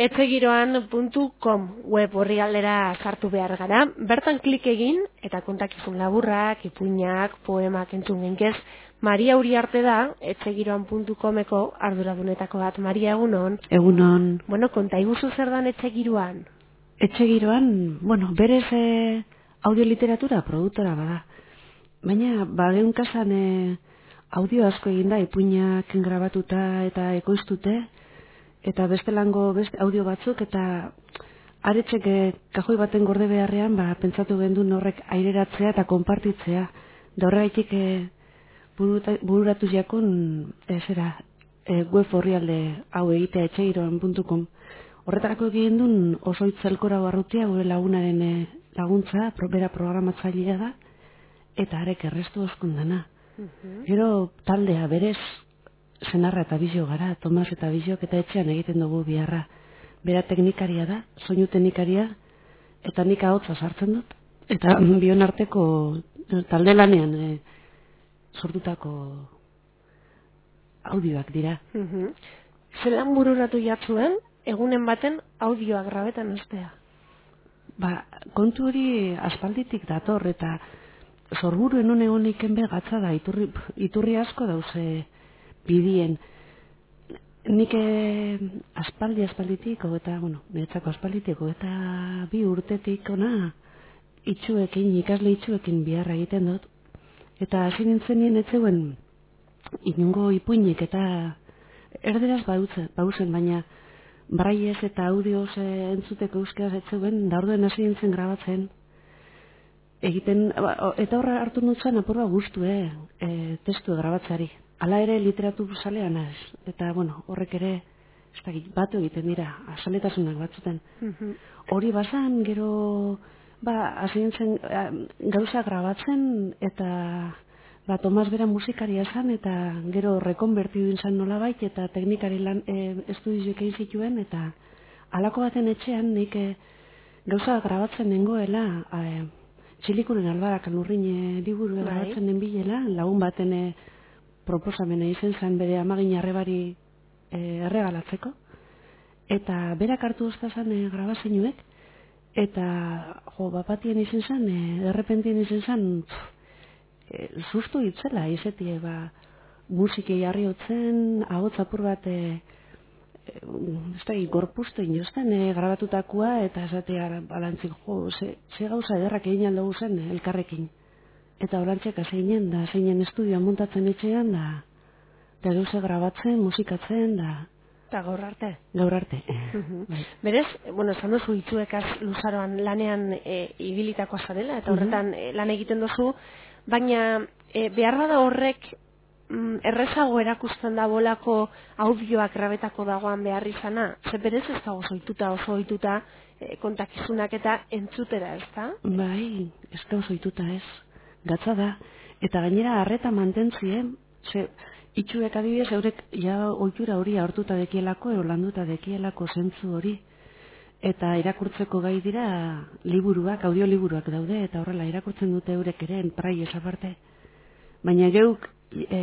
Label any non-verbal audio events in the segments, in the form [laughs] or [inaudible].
etxegiroan.com web horri aldera sartu behar gara. Bertan klik egin eta kontakizun laburrak, ipuinak, poemak entzun genkez. Maria Uri arte da, etxegiroan.comeko arduradunetako bat. Maria, egunon? Egunon. Bueno, konta iguzu zer dan etxegiroan? Etxegiroan, bueno, berez e, audioliteratura produktora bada. Baina, bageun kasan e, audio asko eginda, ipuinak grabatuta eta ekoiztute, eta beste lango beste audio batzuk eta aretzek eh, kajoi baten gorde beharrean ba, pentsatu gendu horrek aireratzea eta konpartitzea. Da horregaitik e, bururatu jakun ezera e, web horrialde hau egitea etxeiroan.com horretarako egin duen oso itzelkora barrutia gure lagunaren e, laguntza bera programatzailea da eta arek errestu oskundana mhm. gero taldea berez senarra eta bizio gara, Tomas eta biziok eta etxean egiten dugu biharra. Bera teknikaria da, soinu teknikaria, eta nik ahotza sartzen dut. Eta [laughs] bion arteko talde lanean e, sortutako audioak dira. Mm Zelan bururatu jatzuen, egunen baten audioak grabetan ustea? Ba, kontu hori aspalditik dator, eta zorburu enon egon iken begatza da, iturri, iturri asko dauze, bidien nik eh, aspaldi aspalditik eta bueno, niretzako aspalditiko eta bi urtetik ona itxuekin, ikasle itxuekin biharra egiten dut. Eta hasi nintzen etzeuen inungo ipuinik eta erderaz bauzen, baina braiez eta audioz entzuteko euskeraz etzeuen da orduen hasi nintzen grabatzen. Egiten, ba, eta horra hartu nutzen apurra guztu, eh, e, testu grabatzari Hala ere literatur zalean az, eta bueno, horrek ere ez da, batu egiten dira, azaletasunak batzuten. Mhm. Hori bazan, gero, ba, azientzen gauza grabatzen, eta ba, Tomas Bera musikaria zan, eta gero rekonbertiu dintzen nola bait, eta teknikari lan e, estudizioek egin zituen, eta alako baten etxean nik e, gauza grabatzen nengoela, e, txilikuren albarak alurrin e, diburu bai. grabatzen den bilela, lagun baten e, proposamena izen zen bere amagin arrebari e, erregalatzeko. Eta berak hartu usta zen e, grabazinuek, eta jo, bapatien izen zen, e, errepentien izen zen, e, sustu itzela, izetie, ba, musike jarri hotzen, apur bat, e, ez da, gorpustu inozten, e, grabatutakoa, eta esatea, balantzik, jo, ze, ze gauza ederrak egin aldo zen, elkarrekin eta olantzek azeinen da, zeinen estudioa montatzen etxean da, da gauze grabatzen, musikatzen da. Eta gaur arte? Gaur arte. Mhm. [laughs] Bai. Berez, bueno, esan duzu itzuekaz luzaroan lanean e, ibilitako zarela, eta horretan e, lan egiten duzu, baina e, behar bada horrek mm, errezago erakusten da bolako audioak grabetako dagoan behar izana, ze berez ez dago zoituta oso oituta e, kontakizunak eta entzutera, ez da? Bai, ez da oso oituta ez gatza da, eta gainera harreta mantentzien, ze, itxuek adibidez, eurek ja oitura hori hartuta dekielako, ero landuta dekielako zentzu hori, eta irakurtzeko gai dira liburuak, audioliburuak daude, eta horrela irakurtzen dute eurek ere, prai esaparte. Baina geuk e,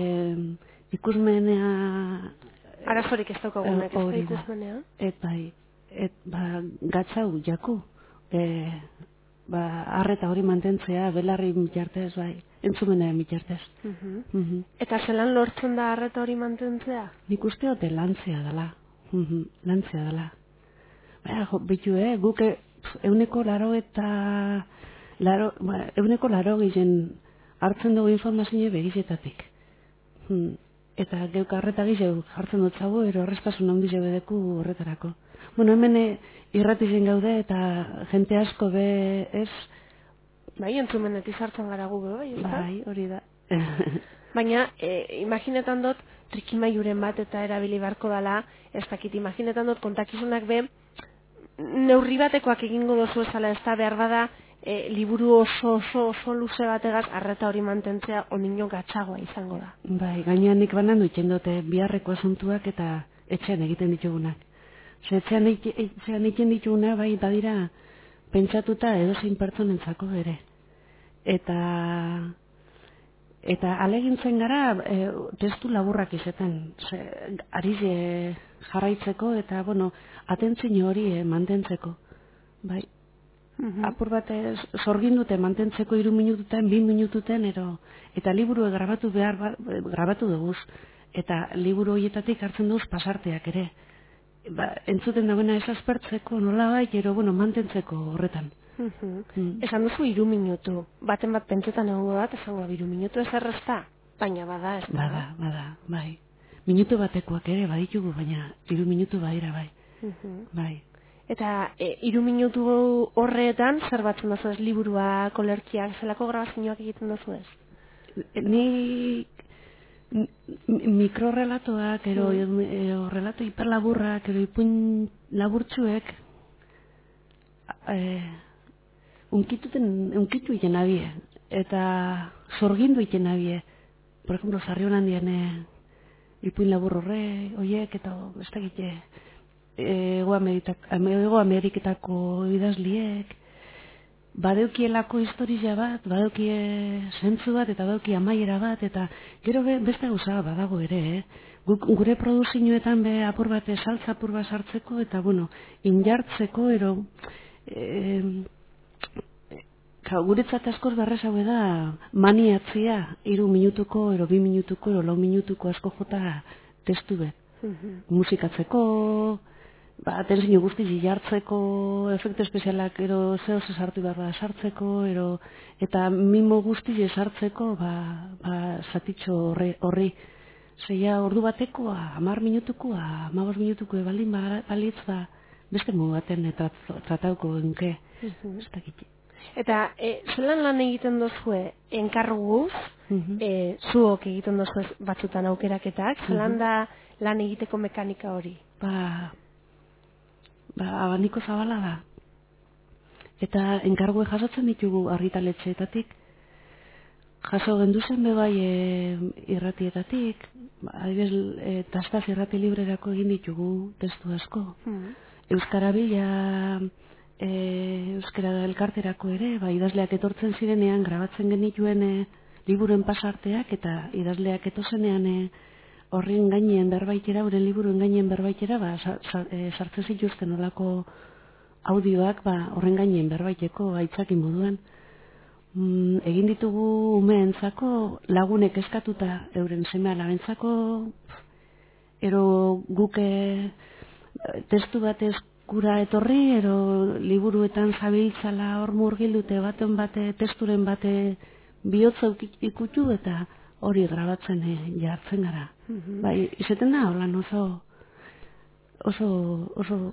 ikusmenea... Arazorik ez daukagunak ez da ikusmenea? Et bai, et, ba, gatzau, jaku, e, ba, arreta hori mantentzea, belarri mitjartez, bai, entzumena mitjartez. Uh -huh. Eta zelan lortzen da arreta hori mantentzea? Nik uste hote lantzea dela. Uh Lantzea dela. Baina, bitu, eh, guk euneko laro eta laro, ba, euneko laro gizien hartzen dugu informazio begizetatik. Hmm. Eta geuk arreta gizeu hartzen dut zago, ero arrestasun handi bedeku horretarako. Bueno, hemen eh, irratizen gaude eta jente asko be ez bai entzumenetik sartzen gara gu bai, bai, hori da. [laughs] Baina, e, imaginetan dut, trikimaiuren bat eta erabili barko dala, ez dakit, imaginetan dut kontakizunak be, neurri batekoak egingo dozu ezala ez da behar bada, e, liburu oso oso oso luze bategaz arreta hori mantentzea onino gatzagoa izango da. Bai, gainean nik banan dutzen dute biharreko asuntuak eta etxean egiten ditugunak. Zetzean egiten dituna bai badira pentsatuta edo zein pertsonentzako ere. Eta eta alegintzen gara e, testu laburrak izaten ze, ari e, jarraitzeko eta bueno atentzio hori e, mantentzeko bai Mhm. apur bat ez, zorgin dute mantentzeko iru minututen, bi minututen, ero, eta liburu grabatu behar, ba- grabatu dugu, eta liburu horietatik hartzen duz pasarteak ere. Ba, entzuten dagoena ez aspertzeko, nola bai, ero, bueno, mantentzeko horretan. Mhm. Mm. Esan duzu iru minutu. Baten bat pentsetan egongo eta esango iru minutu ez errezta. Baina bada, ez da. Bada, bada, bai. Minutu batekoak ere baditugu, baina iru minutu badira, bai. Mhm. Bai. Eta e, iru minutu horretan, zer batzen duzu ez liburua, kolerkiak, zelako grabazioak egiten duzu ez? Ni m- m- mikrorelatoak, ero, ero relato hiperlaburrak, ero ipuin laburtsuek, eh, unkituten, unkitu iten abie, eta sorgindu iten abie. Por ejemplo, sarrion handian eh, ipuin labur horre, oiek, eta ez da gite, Ego, Ameritak, Ego Ameriketako idazliek, badeukielako historia bat, badeukie zentzu bat, eta badeuki amaiera bat, eta gero be, beste gauza badago ere, eh? Guk, gure produzinuetan be apur bat saltza apur bat sartzeko, eta bueno, injartzeko, ero, eh, Ka, guretzat askoz barrez hau da maniatzia, iru minutuko, ero bi minutuko, ero lau minutuko asko jota testu bet Mhm. musikatzeko, ba, tensio guzti jartzeko, efektu espezialak ero zeo sartu behar da sartzeko, ero, eta mimo guzti sartzeko, ba, ba, zatitxo horri, horri. Zeia ordu batekoa, amar minutukoa, amabos minutuko baldin ba- balitz ba, beste modu baten eta tratauko enke. Mhm. Ez dakit. Eta e, zelan lan egiten dozue enkarguz, Mhm. e, zuok egiten dozue batzutan aukeraketak, zelan da lan egiteko mekanika hori? ba, ba, abaniko zabala da. Eta enkargue jasotzen ditugu argitaletxeetatik, jaso genduzen be bai e, irratietatik, ba, adibes, e, tastaz irrati librerako egin ditugu testu asko. Mhm. Euskara bila e, Euskara elkarterako ere, ba, idazleak etortzen zirenean, grabatzen genituen e, liburuen pasarteak, eta idazleak etozenean e, horren gainean berbaitera, euren liburuen gainean berbaitera, ba, e, sartzen zituzten olako audioak, ba, horren gainean berbaiteko aitzaki moduan. Mm, egin ditugu umeentzako lagunek eskatuta euren seme alabentzako ero guke testu bat eskura etorri ero liburuetan zabiltzala hor murgildute baten bate testuren bate bihotza ikutu eta hori grabatzen eh, jartzen gara. Mhm. Bai, izaten da, holan oso oso oso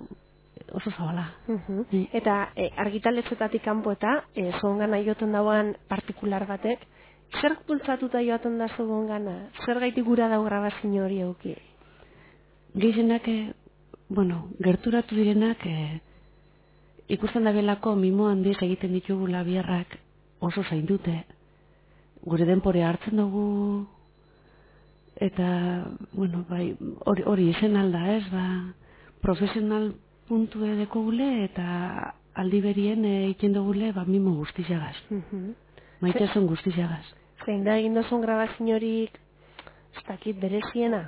oso zabala. Mhm. Ni- Eta e, argitaletxetatik kanpo eta e, zuongana joaten dauan partikular batek, zer bultzatuta joaten da zuongana? Zer gaitik gura dau grabazio hori euki? Gehienak, eh, bueno, gerturatu direnak eh, ikusten da belako mimo handiz egiten ditugu labiarrak oso zaindute. Gure denpore hartzen dugu eta, bueno, bai, hori, hori izen alda ez, ba, profesional puntu edeko gule eta aldi berien egiten dugule ba, mimo guztizagaz. Mhm. Maitasun guztizagaz. Zein da egin duzun grabazio horik, ez dakit bereziena?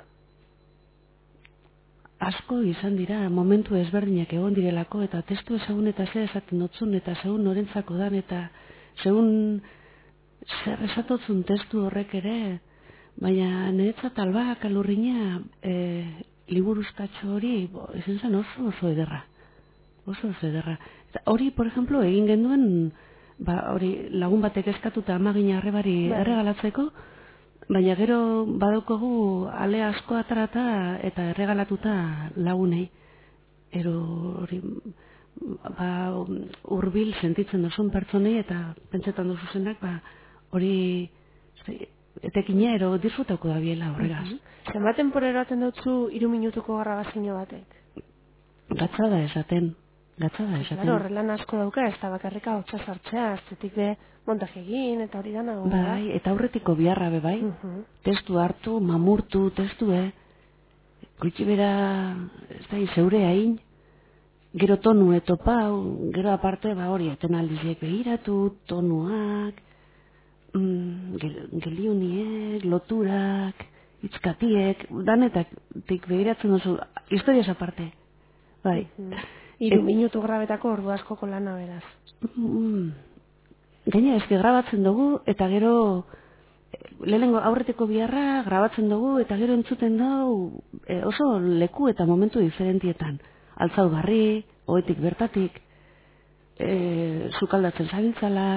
asko izan dira momentu ezberdinak egon direlako eta testu ezagun eta zer esaten dotzun eta segun norentzako dan eta segun zer esatotzun testu horrek ere baina niretzat albak alurrina e, liburuzkatxo hori bo, izan zen oso oso ederra oso oso ederra eta hori por ejemplo egin genduen ba, hori lagun batek eskatuta amagina arrebari Bai. erregalatzeko Baina gero badaukogu ale asko atarata eta erregalatuta lagunei. Ero hori ba, urbil sentitzen duzun pertsonei eta pentsetan duzu zenak ba, hori etekina ero disfrutauko da biela horregaz. Zenbat temporero eroaten dutzu iru minutuko grabazio batek? Gatza da esaten. Gatza da esaten. Claro, horrelan asko dauka, ez da bakarrika hotza sartzea, aztetik be montaje egin, eta hori dana. hori da. Bai, eta aurretiko biharra be bai. Mhm. testu hartu, mamurtu, testu, eh? Gutxi bera, ez da, zeure hain, gero tonu etopau, gero aparte, ba hori, eten aldiziek behiratu, tonuak, mm, geliuniek, loturak, itzkatiek, danetak begiratzen duzu, historia aparte. Bai. Iru minutu grabetako ordu askoko lana beraz. Mm, Gaina eski grabatzen dugu eta gero lehenengo aurreteko biharra grabatzen dugu eta gero entzuten dugu e, oso leku eta momentu diferentietan. Altzau barri, oetik bertatik, e, zukaldatzen zabiltzala,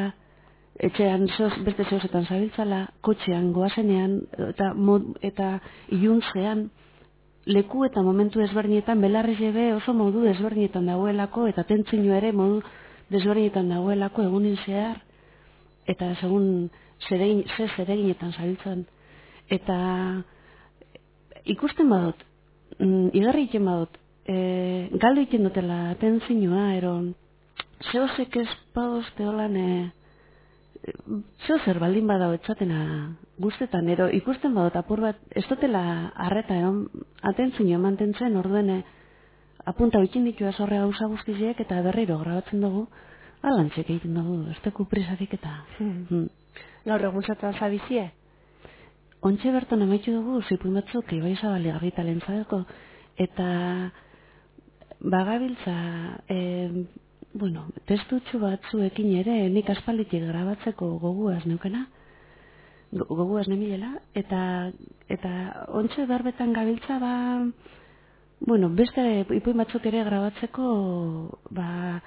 etxean zoz, beste zehozetan zabiltzala, kotxean, goazenean, eta, mod, eta iuntzean, leku eta momentu ezberdinetan, belarri jebe oso modu ezberdinetan dagoelako, eta tentzinu ere modu desberdinetan dagoelako egunin zehar, eta segun zeregin, ze zereginetan zabiltzen. Eta ikusten badut, mm, igarri iten badut, e, galdu iten dutela tentzinoa, eron, zehozek ez pauzte holan, e, zeo zer baldin badao etxatena guztetan, ero ikusten badot apur bat, ez dutela arreta egon atentzio mantentzen orduene apunta bikin ditu azorre gauza guztiziek eta berriro grabatzen dugu, alantxek egiten dugu, ez teku prisarik eta... Hmm. Hmm. Gaur egun zatu zabizie? Ontxe berton amaitu dugu, zipuin batzuk, ibai zabali garrita eta bagabiltza, eh, bueno, testutxu batzuekin ere, nik aspalditik grabatzeko goguaz neukena, goguaz nemilela, eta, eta ontsa berbetan gabiltza ba, bueno, beste ipuin batzuk ere grabatzeko, ba,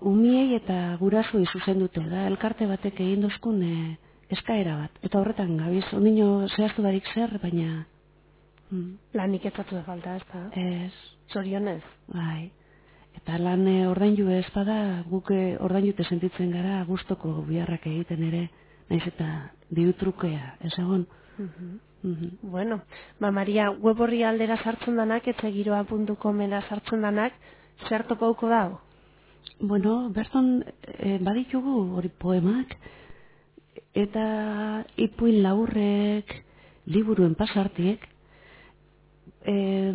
umiei eta gurasu izuzen dute, da, elkarte batek egin duzkun e, eskaera bat. Eta horretan, gabiz, ondino zehaztu barik zer, baina... Hmm. Lanik ez falta, ez da? Ez. Zorionez? Bai. Eta lan e, ordaindu ez bada, guk e, ordaindute sentitzen gara gustoko biharrak egiten ere, naiz eta diutrukea, ez egon. Mhm. Mhm. Bueno, ba Maria, web horri aldera sartzen danak, eta giroa.comera sartzen danak, zer topauko dago? Bueno, berton e, baditugu hori poemak, eta ipuin laurrek, liburuen pasartiek, eh,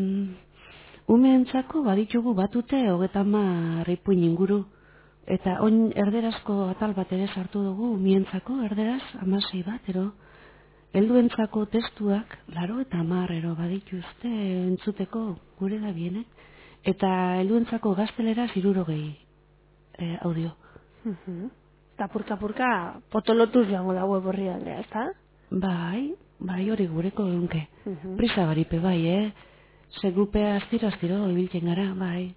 Umeentzako baditugu batute hogetan marripuin inguru. Eta oin erderazko atal bat ere sartu dugu, umientzako erderaz amasei bat, ero. Elduentzako testuak, laro eta marrero badituzte entzuteko gure da biene. Eta elduentzako gaztelera ziruro gehi e, audio. Tapurka-purka potolotuz joango da web horri aldea, ez Bai, bai hori gureko dunke. Prisa baripe bai, eh? Segupea astiro astiro ibiltzen gara, bai.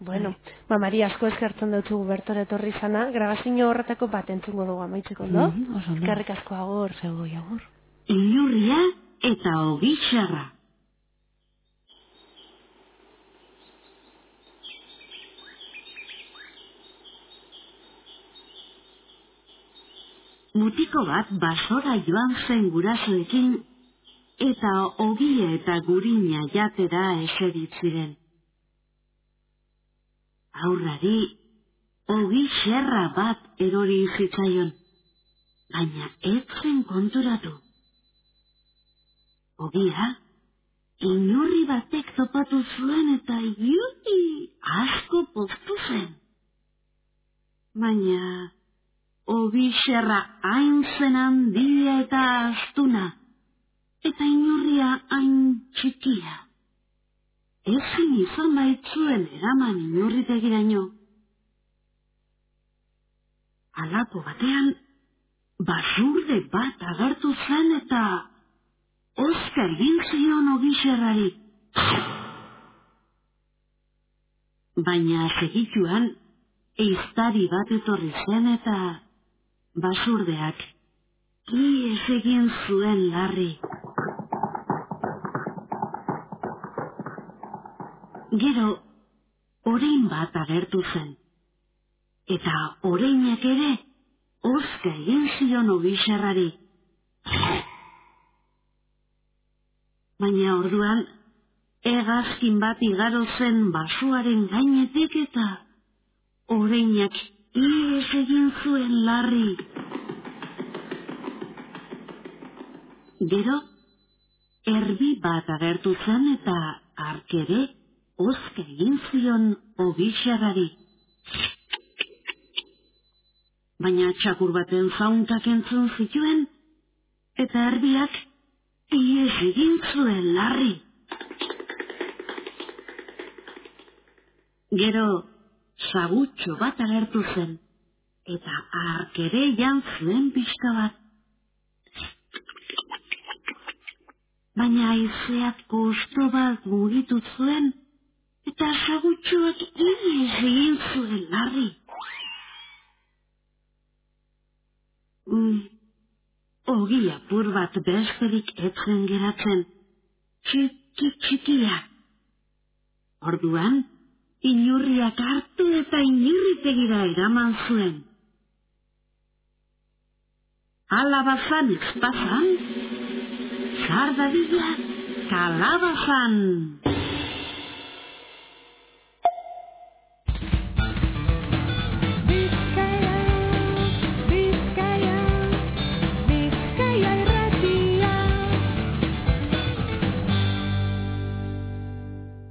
Bueno, ba Maria asko eskertzen dutzu bertore etorri sana, grabazio horretako bat entzungo dugu amaitzeko, no? Mm -hmm, Eskerrik asko agor, zego agor. Inurria eta ogixarra. Mutiko bat basora joan zen gurasoekin eta ogia eta gurina jatera eseritziren. Aurrari, ogi xerra bat erori zitzaion, baina etzen konturatu. Ogia, inurri batek topatu zuen eta iuti asko poztu zen. Baina, ogi xerra hain zenan dia eta astuna, eta inurria hain txikia. Ezin izan baitzuen eraman inurritegiraino. Alako batean, basurde bat agertu zen eta Oskar egin zion ogixerrari. Baina segituan, eiztari bat etorri zen eta basurdeak ies egin zuen larri. Gero, orain bat agertu zen. Eta orainak ere, oska egin zion obixarrari. Baina orduan, egazkin bat igaro zen basuaren gainetik eta orainak ies egin zuen larri. Gero, erbi bat agertu zen eta arkere, oske egin zion obixarrari. baina txakur baten zauntak entzun zituen, eta erbiak ies egin zuen larri. Gero, zagutxo bat agertu zen, eta arkere jan zuen pixka bat. Baina aizeak kosto bat mugitu zuen, eta zagutxoak ies egin zuen larri. Mm. Ogi apur bat besterik etzen geratzen. Txiki txikia. Orduan, inurriak hartu eta inurritegira eraman zuen. Alabazan espazan, zardadila kalabazan.